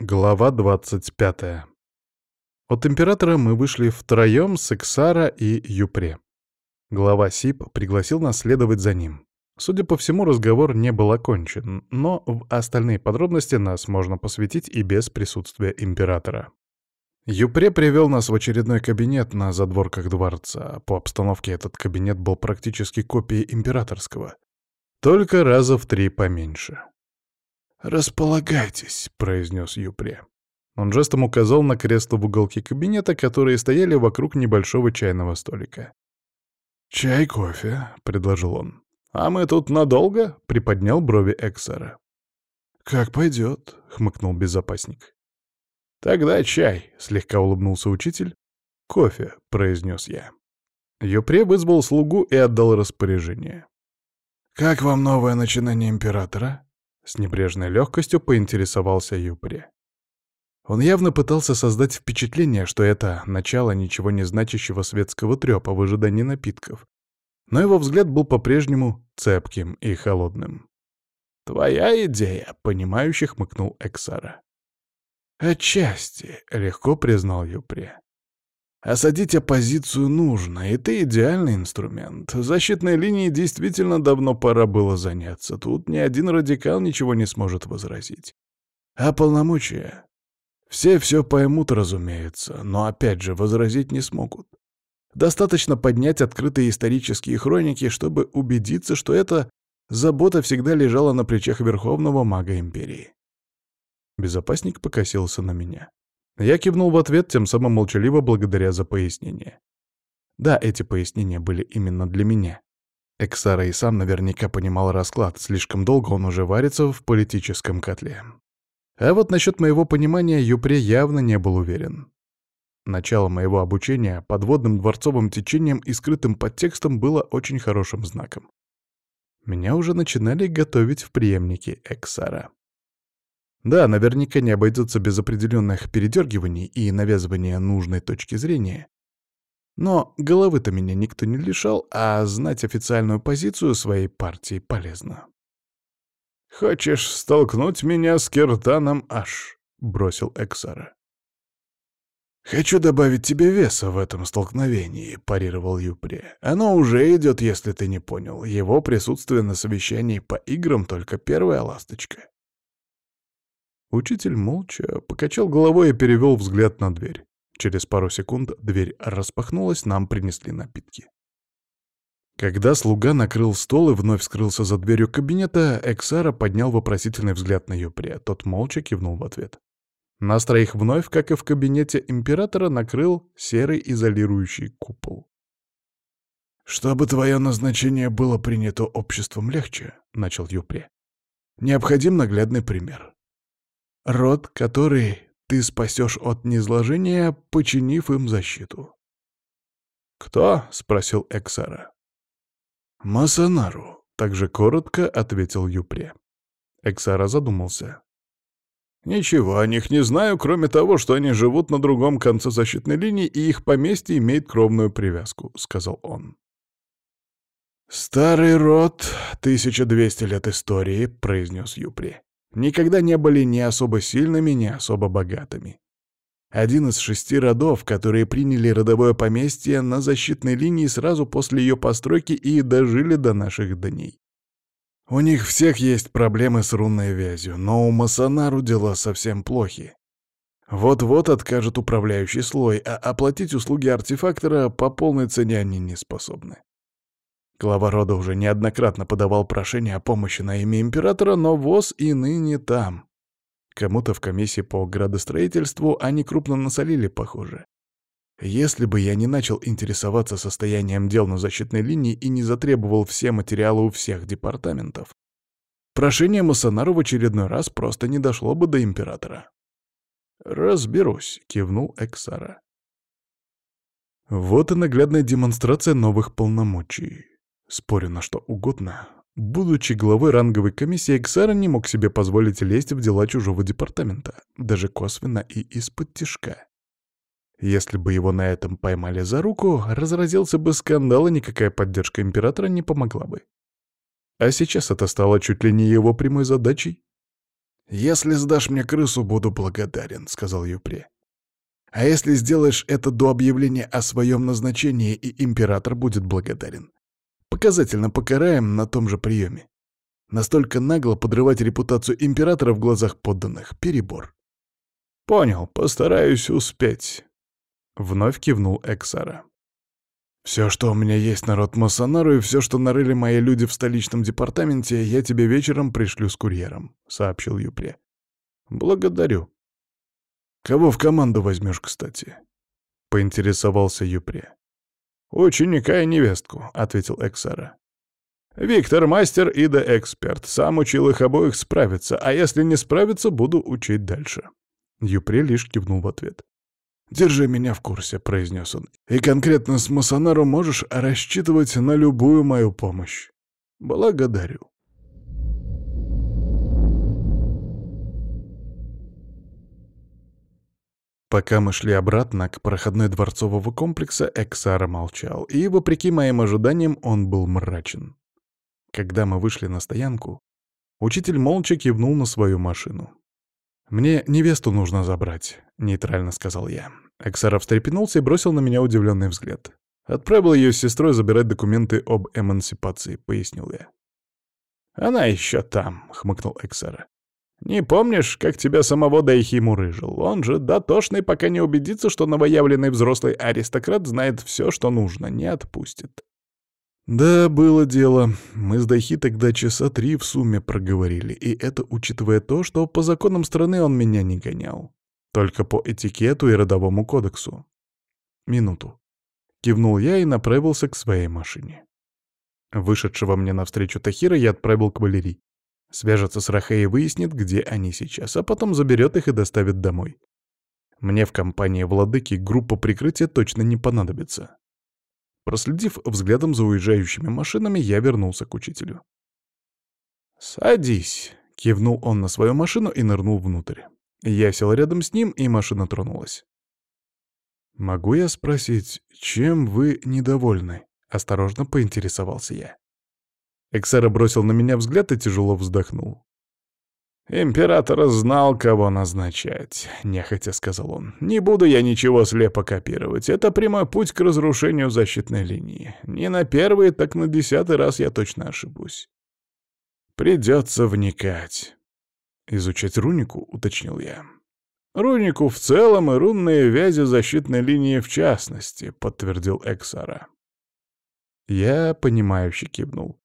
Глава 25. От императора мы вышли втроем с Эксара и Юпре. Глава СИП пригласил нас следовать за ним. Судя по всему, разговор не был окончен, но в остальные подробности нас можно посвятить и без присутствия императора. Юпре привел нас в очередной кабинет на задворках дворца. По обстановке этот кабинет был практически копией императорского. Только раза в три поменьше. «Располагайтесь», — произнес Юпре. Он жестом указал на кресло в уголке кабинета, которые стояли вокруг небольшого чайного столика. «Чай, кофе», — предложил он. «А мы тут надолго?» — приподнял брови Эксера. «Как пойдет», — хмыкнул безопасник. «Тогда чай», — слегка улыбнулся учитель. «Кофе», — произнес я. Юпре вызвал слугу и отдал распоряжение. «Как вам новое начинание императора?» С небрежной легкостью поинтересовался Юпре. Он явно пытался создать впечатление, что это начало ничего не значащего светского трёпа в ожидании напитков. Но его взгляд был по-прежнему цепким и холодным. «Твоя идея», — понимающе хмыкнул Эксара. «Отчасти», — легко признал Юпре. Осадить оппозицию нужно, и ты идеальный инструмент. Защитной линией действительно давно пора было заняться. Тут ни один радикал ничего не сможет возразить. А полномочия? Все все поймут, разумеется, но опять же возразить не смогут. Достаточно поднять открытые исторические хроники, чтобы убедиться, что эта забота всегда лежала на плечах верховного мага Империи. Безопасник покосился на меня. Я кивнул в ответ, тем самым молчаливо благодаря за пояснение. Да, эти пояснения были именно для меня. Эксара и сам наверняка понимал расклад, слишком долго он уже варится в политическом котле. А вот насчет моего понимания Юпре явно не был уверен. Начало моего обучения подводным дворцовым течением и скрытым подтекстом было очень хорошим знаком. Меня уже начинали готовить в преемнике Эксара. Да, наверняка не обойдется без определенных передергиваний и навязывания нужной точки зрения. Но головы-то меня никто не лишал, а знать официальную позицию своей партии полезно. «Хочешь столкнуть меня с Киртаном Аш?» — бросил Эксара. «Хочу добавить тебе веса в этом столкновении», — парировал Юпре. «Оно уже идет, если ты не понял. Его присутствие на совещании по играм — только первая ласточка». Учитель молча покачал головой и перевел взгляд на дверь. Через пару секунд дверь распахнулась, нам принесли напитки. Когда слуга накрыл стол и вновь скрылся за дверью кабинета, Эксара поднял вопросительный взгляд на Юпре. Тот молча кивнул в ответ. Нас троих вновь, как и в кабинете императора, накрыл серый изолирующий купол. «Чтобы твое назначение было принято обществом легче», — начал Юпре, — «необходим наглядный пример. Род, который ты спасешь от низложения, починив им защиту. «Кто?» — спросил Эксара. «Масонару», — также коротко ответил Юпре. Эксара задумался. «Ничего о них не знаю, кроме того, что они живут на другом конце защитной линии, и их поместье имеет кровную привязку», — сказал он. «Старый род, 1200 лет истории», — произнес Юпре никогда не были ни особо сильными, ни особо богатыми. Один из шести родов, которые приняли родовое поместье на защитной линии сразу после ее постройки и дожили до наших дней. У них всех есть проблемы с рунной вязью, но у Масонару дела совсем плохи. Вот-вот откажет управляющий слой, а оплатить услуги артефактора по полной цене они не способны. Глава рода уже неоднократно подавал прошение о помощи на имя императора, но ВОЗ и ныне там. Кому-то в комиссии по градостроительству они крупно насолили, похоже. Если бы я не начал интересоваться состоянием дел на защитной линии и не затребовал все материалы у всех департаментов, прошение Масонару в очередной раз просто не дошло бы до императора. «Разберусь», — кивнул Эксара. Вот и наглядная демонстрация новых полномочий. Спорю на что угодно. Будучи главой ранговой комиссии, Эксара не мог себе позволить лезть в дела чужого департамента, даже косвенно и из-под тишка. Если бы его на этом поймали за руку, разразился бы скандал, и никакая поддержка императора не помогла бы. А сейчас это стало чуть ли не его прямой задачей. «Если сдашь мне крысу, буду благодарен», — сказал Юпре. «А если сделаешь это до объявления о своем назначении, и император будет благодарен? Показательно покараем на том же приеме. Настолько нагло подрывать репутацию императора в глазах подданных — перебор». «Понял, постараюсь успеть», — вновь кивнул Эксара. «Все, что у меня есть народ Массонару, и все, что нарыли мои люди в столичном департаменте, я тебе вечером пришлю с курьером», — сообщил Юпре. «Благодарю». «Кого в команду возьмешь, кстати?» — поинтересовался Юпре. «Ученика и невестку», — ответил Эксара. «Виктор — мастер и да эксперт. Сам учил их обоих справиться, а если не справиться, буду учить дальше». Юпре лишь кивнул в ответ. «Держи меня в курсе», — произнес он. «И конкретно с Масонару можешь рассчитывать на любую мою помощь. Благодарю». Пока мы шли обратно к проходной дворцового комплекса, Эксара молчал, и, вопреки моим ожиданиям, он был мрачен. Когда мы вышли на стоянку, учитель молча кивнул на свою машину. «Мне невесту нужно забрать», — нейтрально сказал я. Эксаров встрепенулся и бросил на меня удивленный взгляд. «Отправил ее с сестрой забирать документы об эмансипации», — пояснил я. «Она еще там», — хмыкнул Эксара. «Не помнишь, как тебя самого Дайхи мурыжил? Он же дотошный, пока не убедится, что новоявленный взрослый аристократ знает все, что нужно, не отпустит». Да, было дело. Мы с Дахи тогда часа три в сумме проговорили, и это учитывая то, что по законам страны он меня не гонял. Только по этикету и родовому кодексу. Минуту. Кивнул я и направился к своей машине. Вышедшего мне навстречу Тахира я отправил к Валерии. Свяжется с Рахей и выяснит, где они сейчас, а потом заберет их и доставит домой. Мне в компании владыки группа прикрытия точно не понадобится. Проследив взглядом за уезжающими машинами, я вернулся к учителю. «Садись», — кивнул он на свою машину и нырнул внутрь. Я сел рядом с ним, и машина тронулась. «Могу я спросить, чем вы недовольны?» — осторожно поинтересовался я. Эксера бросил на меня взгляд и тяжело вздохнул. «Император знал, кого назначать», — нехотя сказал он. «Не буду я ничего слепо копировать. Это прямой путь к разрушению защитной линии. Не на первый, так на десятый раз я точно ошибусь. Придется вникать». «Изучать рунику?» — уточнил я. «Рунику в целом и рунные вязи защитной линии в частности», — подтвердил Эксара. Я, понимающе кивнул.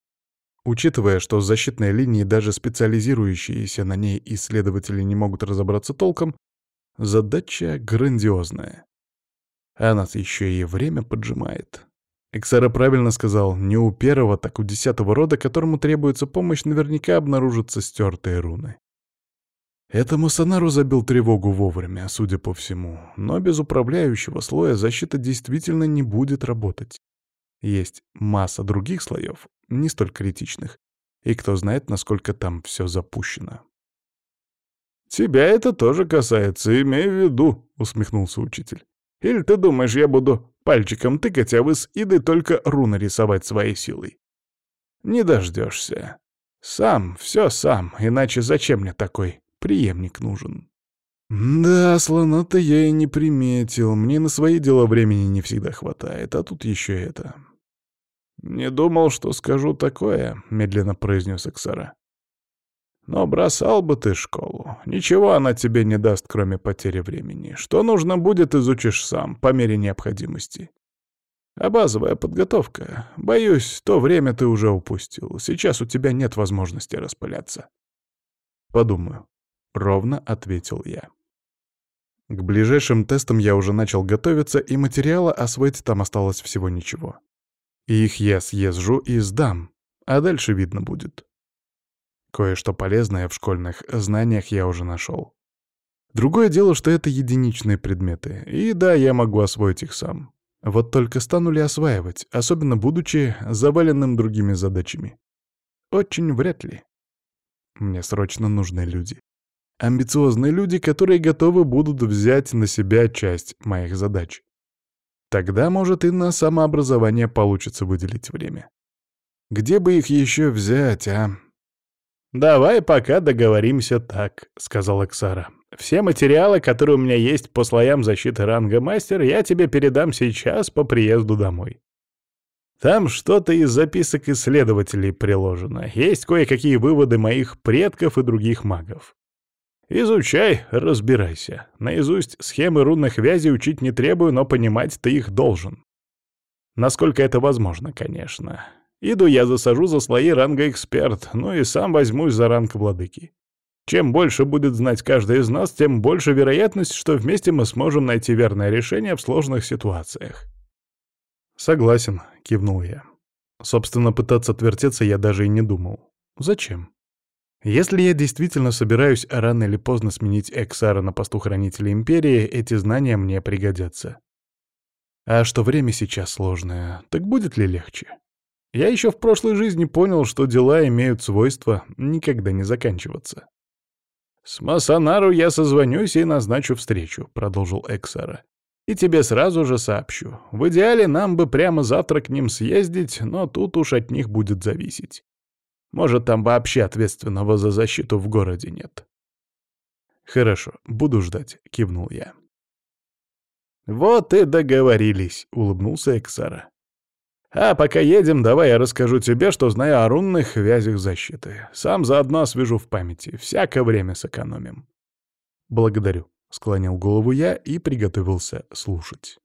Учитывая, что с защитной линией даже специализирующиеся на ней исследователи не могут разобраться толком, задача грандиозная. А нас еще и время поджимает. Эксара правильно сказал, не у первого, так у десятого рода, которому требуется помощь, наверняка обнаружатся стертые руны. Этому Сонару забил тревогу вовремя, судя по всему, но без управляющего слоя защита действительно не будет работать. Есть масса других слоев, не столь критичных, и кто знает, насколько там все запущено. «Тебя это тоже касается, имей в виду», — усмехнулся учитель. «Или ты думаешь, я буду пальчиком тыкать, а вы с Идой только руны рисовать своей силой?» «Не дождешься. Сам, все сам, иначе зачем мне такой преемник нужен?» «Да, слона-то я и не приметил. Мне на свои дела времени не всегда хватает, а тут еще это. «Не думал, что скажу такое», — медленно произнес Эксара. «Но бросал бы ты школу. Ничего она тебе не даст, кроме потери времени. Что нужно будет, изучишь сам, по мере необходимости. А базовая подготовка, боюсь, то время ты уже упустил. Сейчас у тебя нет возможности распыляться». «Подумаю», — ровно ответил я. К ближайшим тестам я уже начал готовиться, и материала освоить там осталось всего ничего. Их я съезжу и сдам, а дальше видно будет. Кое-что полезное в школьных знаниях я уже нашел. Другое дело, что это единичные предметы, и да, я могу освоить их сам. Вот только стану ли осваивать, особенно будучи заваленным другими задачами? Очень вряд ли. Мне срочно нужны люди. Амбициозные люди, которые готовы будут взять на себя часть моих задач. Тогда, может, и на самообразование получится выделить время. Где бы их еще взять, а? «Давай пока договоримся так», — сказал Эксара. «Все материалы, которые у меня есть по слоям защиты ранга мастер, я тебе передам сейчас по приезду домой. Там что-то из записок исследователей приложено. Есть кое-какие выводы моих предков и других магов. Изучай, разбирайся. Наизусть схемы рунных вязей учить не требую, но понимать ты их должен. Насколько это возможно, конечно. Иду я засажу за слои ранга эксперт, ну и сам возьмусь за ранг владыки. Чем больше будет знать каждый из нас, тем больше вероятность, что вместе мы сможем найти верное решение в сложных ситуациях. «Согласен», — кивнул я. Собственно, пытаться отвертеться я даже и не думал. Зачем? Если я действительно собираюсь рано или поздно сменить Эксара на посту Хранителя Империи, эти знания мне пригодятся. А что время сейчас сложное, так будет ли легче? Я еще в прошлой жизни понял, что дела имеют свойство никогда не заканчиваться. «С Масонару я созвонюсь и назначу встречу», — продолжил Эксара. «И тебе сразу же сообщу. В идеале нам бы прямо завтра к ним съездить, но тут уж от них будет зависеть. Может, там вообще ответственного за защиту в городе нет». «Хорошо, буду ждать», — кивнул я. «Вот и договорились», — улыбнулся Эксара. А пока едем, давай я расскажу тебе, что знаю о рунных вязях защиты. Сам заодно освежу в памяти. Всякое время сэкономим. Благодарю. Склонил голову я и приготовился слушать.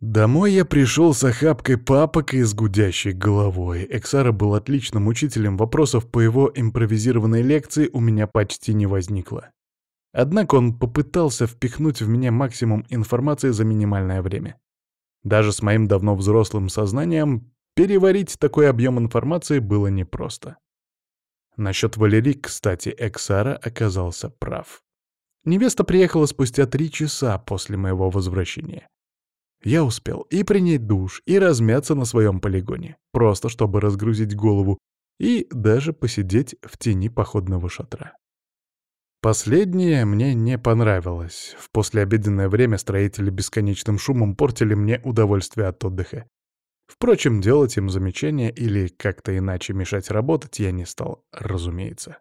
Домой я пришел с охапкой папок и с гудящей головой. Эксара был отличным учителем, вопросов по его импровизированной лекции у меня почти не возникло. Однако он попытался впихнуть в меня максимум информации за минимальное время. Даже с моим давно взрослым сознанием переварить такой объем информации было непросто. Насчет Валерии, кстати, Эксара оказался прав. Невеста приехала спустя три часа после моего возвращения. Я успел и принять душ, и размяться на своем полигоне, просто чтобы разгрузить голову, и даже посидеть в тени походного шатра. Последнее мне не понравилось. В послеобеденное время строители бесконечным шумом портили мне удовольствие от отдыха. Впрочем, делать им замечания или как-то иначе мешать работать я не стал, разумеется.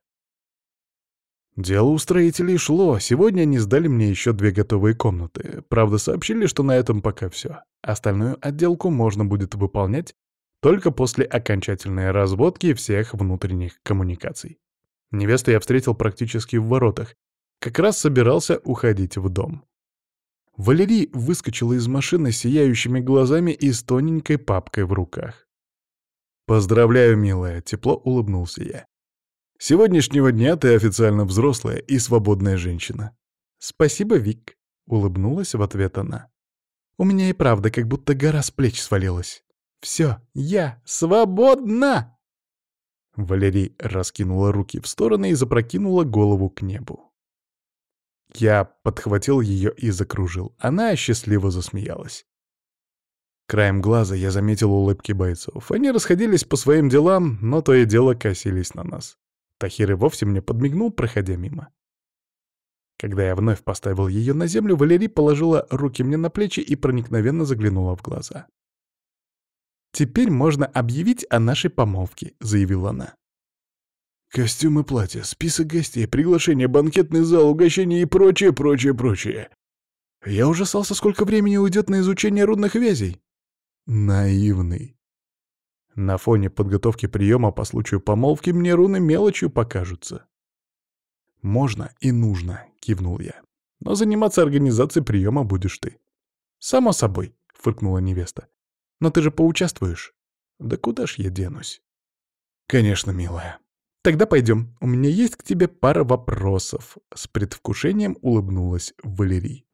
Дело у строителей шло. Сегодня они сдали мне еще две готовые комнаты. Правда, сообщили, что на этом пока все. Остальную отделку можно будет выполнять только после окончательной разводки всех внутренних коммуникаций. Невесту я встретил практически в воротах. Как раз собирался уходить в дом. Валерий выскочила из машины сияющими глазами и с тоненькой папкой в руках. «Поздравляю, милая», — тепло улыбнулся я. «Сегодняшнего дня ты официально взрослая и свободная женщина». «Спасибо, Вик», — улыбнулась в ответ она. «У меня и правда как будто гора с плеч свалилась. Все, я свободна!» Валерий раскинула руки в стороны и запрокинула голову к небу. Я подхватил ее и закружил. Она счастливо засмеялась. Краем глаза я заметил улыбки бойцов. Они расходились по своим делам, но то и дело косились на нас. Тахир и вовсе мне подмигнул, проходя мимо. Когда я вновь поставил ее на землю, Валерий положила руки мне на плечи и проникновенно заглянула в глаза. «Теперь можно объявить о нашей помолвке», — заявила она. «Костюмы платья, список гостей, приглашение, банкетный зал, угощение и прочее, прочее, прочее. Я ужасался, сколько времени уйдет на изучение рудных вязей». Наивный. На фоне подготовки приема по случаю помолвки мне руны мелочью покажутся. «Можно и нужно», — кивнул я. «Но заниматься организацией приема будешь ты». «Само собой», — фыркнула невеста. Но ты же поучаствуешь. Да куда ж я денусь? Конечно, милая. Тогда пойдем. У меня есть к тебе пара вопросов. С предвкушением улыбнулась Валерий.